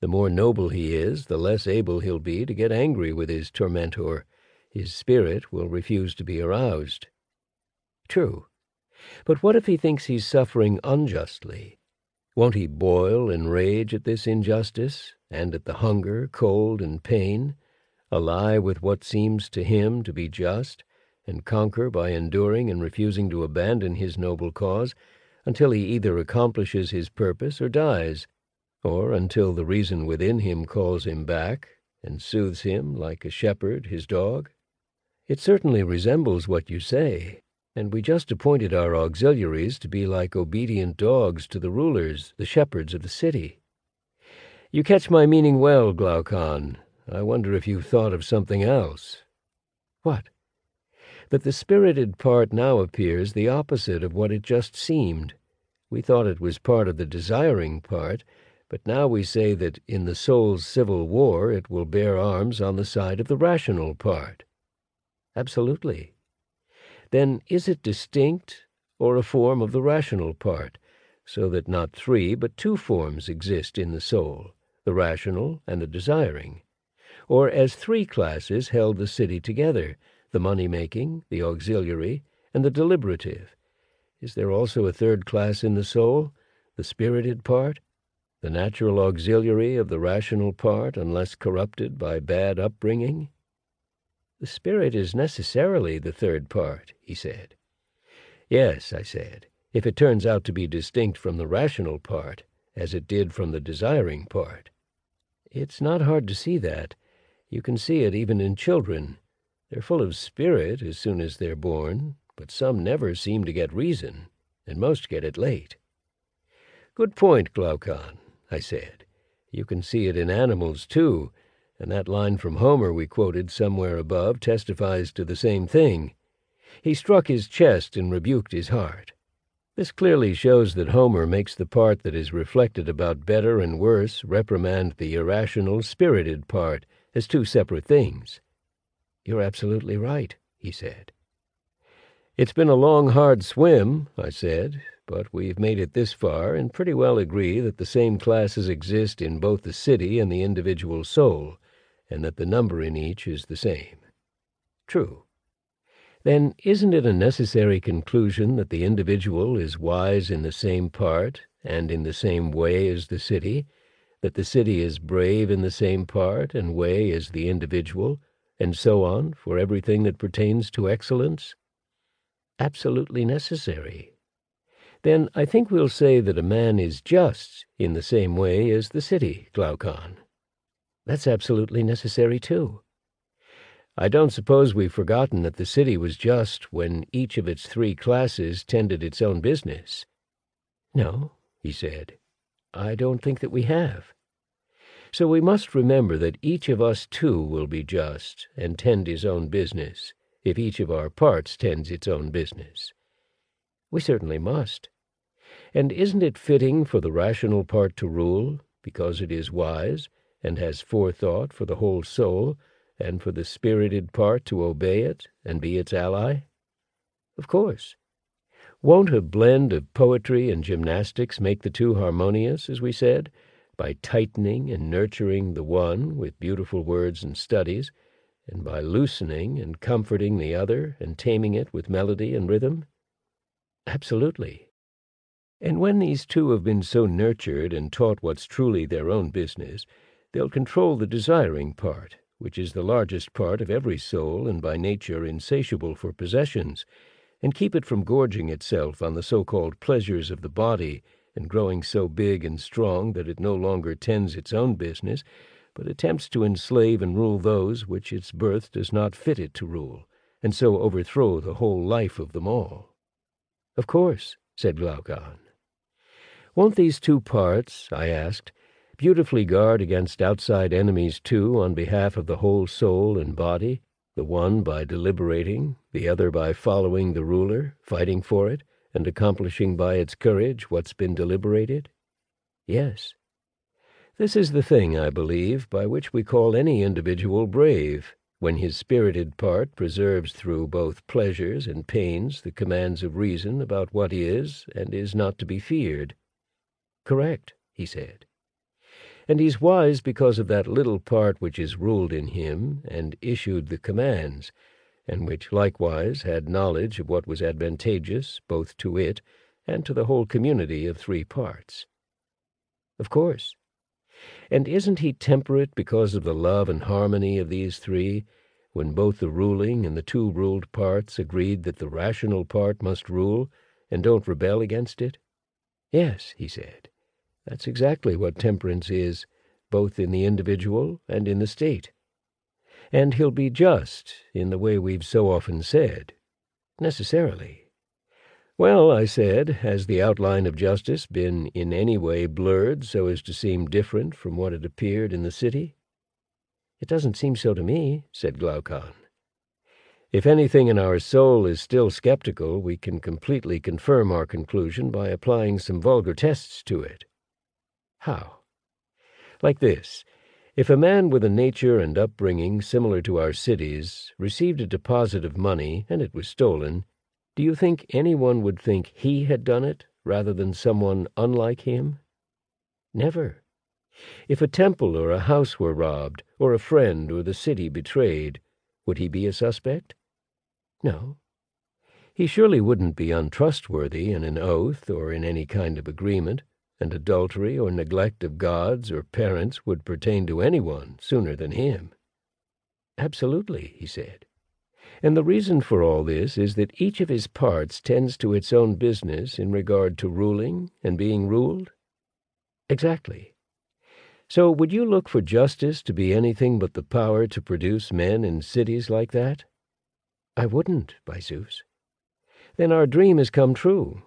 The more noble he is, the less able he'll be to get angry with his tormentor. His spirit will refuse to be aroused. True. But what if he thinks he's suffering unjustly? Won't he boil in rage at this injustice, and at the hunger, cold, and pain, ally with what seems to him to be just, and conquer by enduring and refusing to abandon his noble cause until he either accomplishes his purpose or dies, or until the reason within him calls him back and soothes him like a shepherd his dog? It certainly resembles what you say, and we just appointed our auxiliaries to be like obedient dogs to the rulers, the shepherds of the city. You catch my meaning well, Glaucon. I wonder if you've thought of something else. What? That the spirited part now appears the opposite of what it just seemed. We thought it was part of the desiring part, but now we say that in the soul's civil war it will bear arms on the side of the rational part. Absolutely then is it distinct or a form of the rational part, so that not three but two forms exist in the soul, the rational and the desiring? Or as three classes held the city together, the money-making, the auxiliary, and the deliberative? Is there also a third class in the soul, the spirited part, the natural auxiliary of the rational part unless corrupted by bad upbringing? The spirit is necessarily the third part, he said. Yes, I said, if it turns out to be distinct from the rational part, as it did from the desiring part. It's not hard to see that. You can see it even in children. They're full of spirit as soon as they're born, but some never seem to get reason, and most get it late. Good point, Glaucon, I said. You can see it in animals, too, and that line from Homer we quoted somewhere above testifies to the same thing. He struck his chest and rebuked his heart. This clearly shows that Homer makes the part that is reflected about better and worse reprimand the irrational, spirited part as two separate things. You're absolutely right, he said. It's been a long, hard swim, I said, but we've made it this far and pretty well agree that the same classes exist in both the city and the individual soul and that the number in each is the same. True. Then isn't it a necessary conclusion that the individual is wise in the same part and in the same way as the city, that the city is brave in the same part and way as the individual, and so on for everything that pertains to excellence? Absolutely necessary. Then I think we'll say that a man is just in the same way as the city, Glaucon. That's absolutely necessary, too. I don't suppose we've forgotten that the city was just when each of its three classes tended its own business. No, he said, I don't think that we have. So we must remember that each of us, too, will be just and tend his own business, if each of our parts tends its own business. We certainly must. And isn't it fitting for the rational part to rule, because it is wise, and has forethought for the whole soul, and for the spirited part to obey it and be its ally? Of course. Won't a blend of poetry and gymnastics make the two harmonious, as we said, by tightening and nurturing the one with beautiful words and studies, and by loosening and comforting the other and taming it with melody and rhythm? Absolutely. And when these two have been so nurtured and taught what's truly their own business, they'll control the desiring part, which is the largest part of every soul and by nature insatiable for possessions, and keep it from gorging itself on the so-called pleasures of the body and growing so big and strong that it no longer tends its own business, but attempts to enslave and rule those which its birth does not fit it to rule, and so overthrow the whole life of them all. Of course, said Glaucon. Won't these two parts, I asked, beautifully guard against outside enemies too on behalf of the whole soul and body, the one by deliberating, the other by following the ruler, fighting for it, and accomplishing by its courage what's been deliberated? Yes. This is the thing, I believe, by which we call any individual brave, when his spirited part preserves through both pleasures and pains the commands of reason about what is and is not to be feared. Correct, he said. And he's wise because of that little part which is ruled in him and issued the commands, and which likewise had knowledge of what was advantageous both to it and to the whole community of three parts. Of course. And isn't he temperate because of the love and harmony of these three, when both the ruling and the two ruled parts agreed that the rational part must rule, and don't rebel against it? Yes, he said. That's exactly what temperance is, both in the individual and in the state. And he'll be just, in the way we've so often said. Necessarily. Well, I said, has the outline of justice been in any way blurred so as to seem different from what it appeared in the city? It doesn't seem so to me, said Glaucon. If anything in our soul is still skeptical, we can completely confirm our conclusion by applying some vulgar tests to it. How? Like this. If a man with a nature and upbringing similar to our cities received a deposit of money and it was stolen, do you think anyone would think he had done it rather than someone unlike him? Never. If a temple or a house were robbed, or a friend or the city betrayed, would he be a suspect? No. He surely wouldn't be untrustworthy in an oath or in any kind of agreement and adultery or neglect of gods or parents would pertain to anyone sooner than him. Absolutely, he said. And the reason for all this is that each of his parts tends to its own business in regard to ruling and being ruled? Exactly. So would you look for justice to be anything but the power to produce men in cities like that? I wouldn't, by Zeus. Then our dream has come true,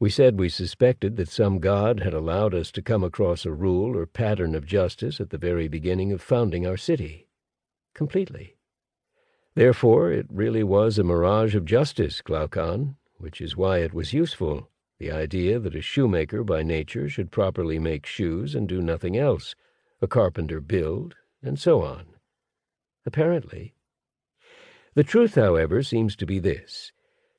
we said we suspected that some god had allowed us to come across a rule or pattern of justice at the very beginning of founding our city. Completely. Therefore, it really was a mirage of justice, Glaucon, which is why it was useful, the idea that a shoemaker by nature should properly make shoes and do nothing else, a carpenter build, and so on. Apparently. The truth, however, seems to be this.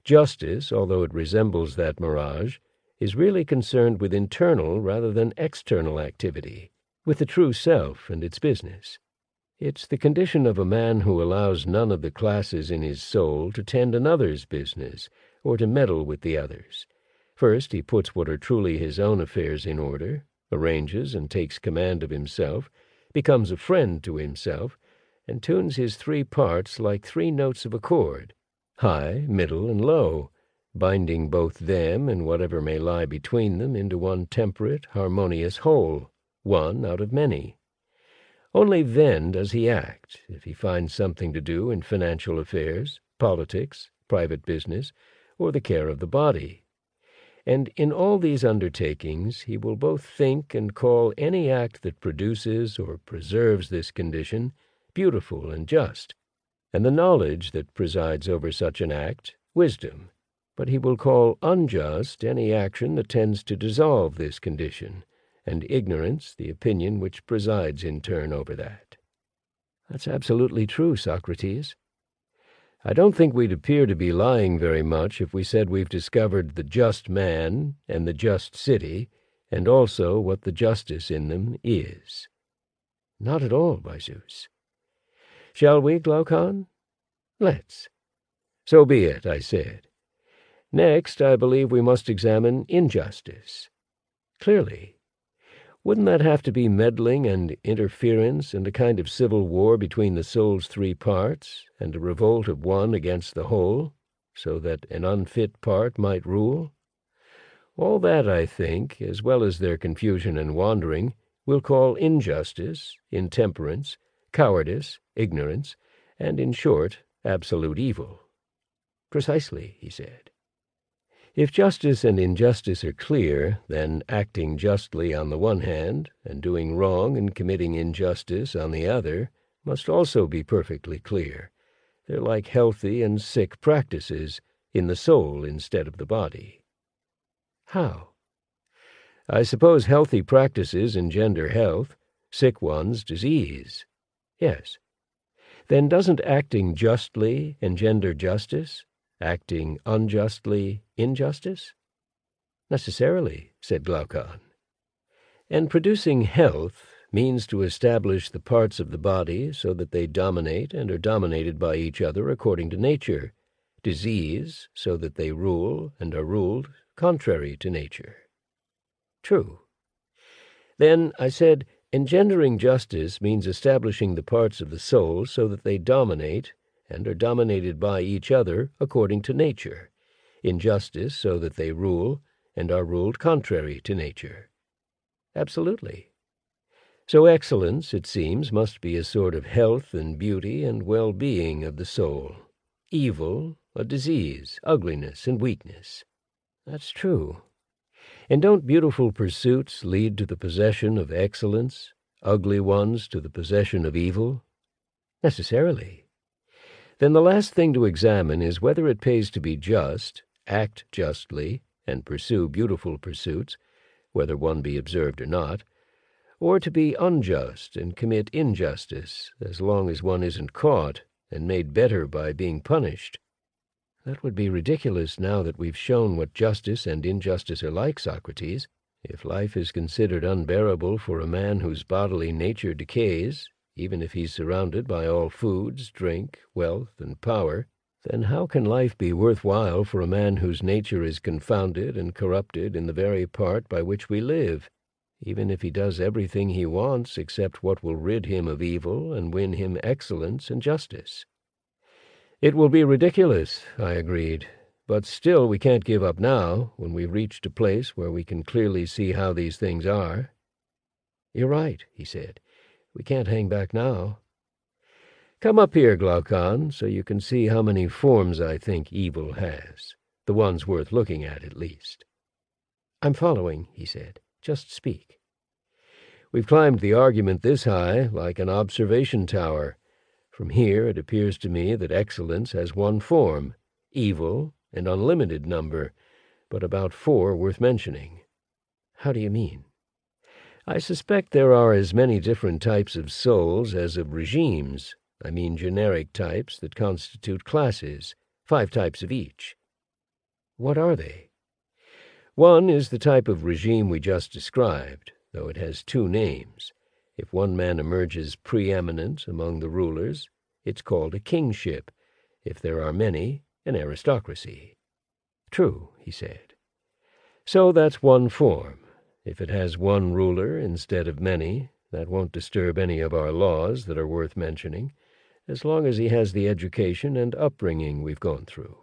Justice, although it resembles that mirage, is really concerned with internal rather than external activity, with the true self and its business. It's the condition of a man who allows none of the classes in his soul to tend another's business, or to meddle with the others. First he puts what are truly his own affairs in order, arranges and takes command of himself, becomes a friend to himself, and tunes his three parts like three notes of a chord, high, middle, and low, binding both them and whatever may lie between them into one temperate, harmonious whole, one out of many. Only then does he act, if he finds something to do in financial affairs, politics, private business, or the care of the body. And in all these undertakings he will both think and call any act that produces or preserves this condition beautiful and just, and the knowledge that presides over such an act wisdom, but he will call unjust any action that tends to dissolve this condition, and ignorance the opinion which presides in turn over that. That's absolutely true, Socrates. I don't think we'd appear to be lying very much if we said we've discovered the just man and the just city, and also what the justice in them is. Not at all, by Zeus. Shall we, Glaucon? Let's. So be it, I said. Next, I believe we must examine injustice. Clearly. Wouldn't that have to be meddling and interference and a kind of civil war between the soul's three parts, and a revolt of one against the whole, so that an unfit part might rule? All that, I think, as well as their confusion and wandering, we'll call injustice, intemperance, cowardice, ignorance, and, in short, absolute evil. Precisely, he said. If justice and injustice are clear, then acting justly on the one hand, and doing wrong and committing injustice on the other, must also be perfectly clear. They're like healthy and sick practices, in the soul instead of the body. How? I suppose healthy practices engender health, sick ones disease. Yes. Then doesn't acting justly engender justice? acting unjustly injustice? Necessarily, said Glaucon. And producing health means to establish the parts of the body so that they dominate and are dominated by each other according to nature, disease so that they rule and are ruled contrary to nature. True. Then, I said, engendering justice means establishing the parts of the soul so that they dominate and are dominated by each other according to nature, in justice so that they rule and are ruled contrary to nature. Absolutely. So excellence, it seems, must be a sort of health and beauty and well-being of the soul. Evil, a disease, ugliness and weakness. That's true. And don't beautiful pursuits lead to the possession of excellence, ugly ones to the possession of evil? Necessarily then the last thing to examine is whether it pays to be just, act justly, and pursue beautiful pursuits, whether one be observed or not, or to be unjust and commit injustice as long as one isn't caught and made better by being punished. That would be ridiculous now that we've shown what justice and injustice are like, Socrates. If life is considered unbearable for a man whose bodily nature decays, even if he's surrounded by all foods, drink, wealth, and power, then how can life be worth while for a man whose nature is confounded and corrupted in the very part by which we live, even if he does everything he wants except what will rid him of evil and win him excellence and justice? It will be ridiculous, I agreed, but still we can't give up now, when we've reached a place where we can clearly see how these things are. You're right, he said. We can't hang back now. Come up here, Glaucon, so you can see how many forms I think evil has. The ones worth looking at, at least. I'm following, he said. Just speak. We've climbed the argument this high, like an observation tower. From here it appears to me that excellence has one form, evil, an unlimited number, but about four worth mentioning. How do you mean? I suspect there are as many different types of souls as of regimes. I mean generic types that constitute classes, five types of each. What are they? One is the type of regime we just described, though it has two names. If one man emerges preeminent among the rulers, it's called a kingship. If there are many, an aristocracy. True, he said. So that's one form. If it has one ruler instead of many, that won't disturb any of our laws that are worth mentioning, as long as he has the education and upbringing we've gone through.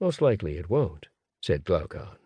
Most likely it won't, said Glaucon.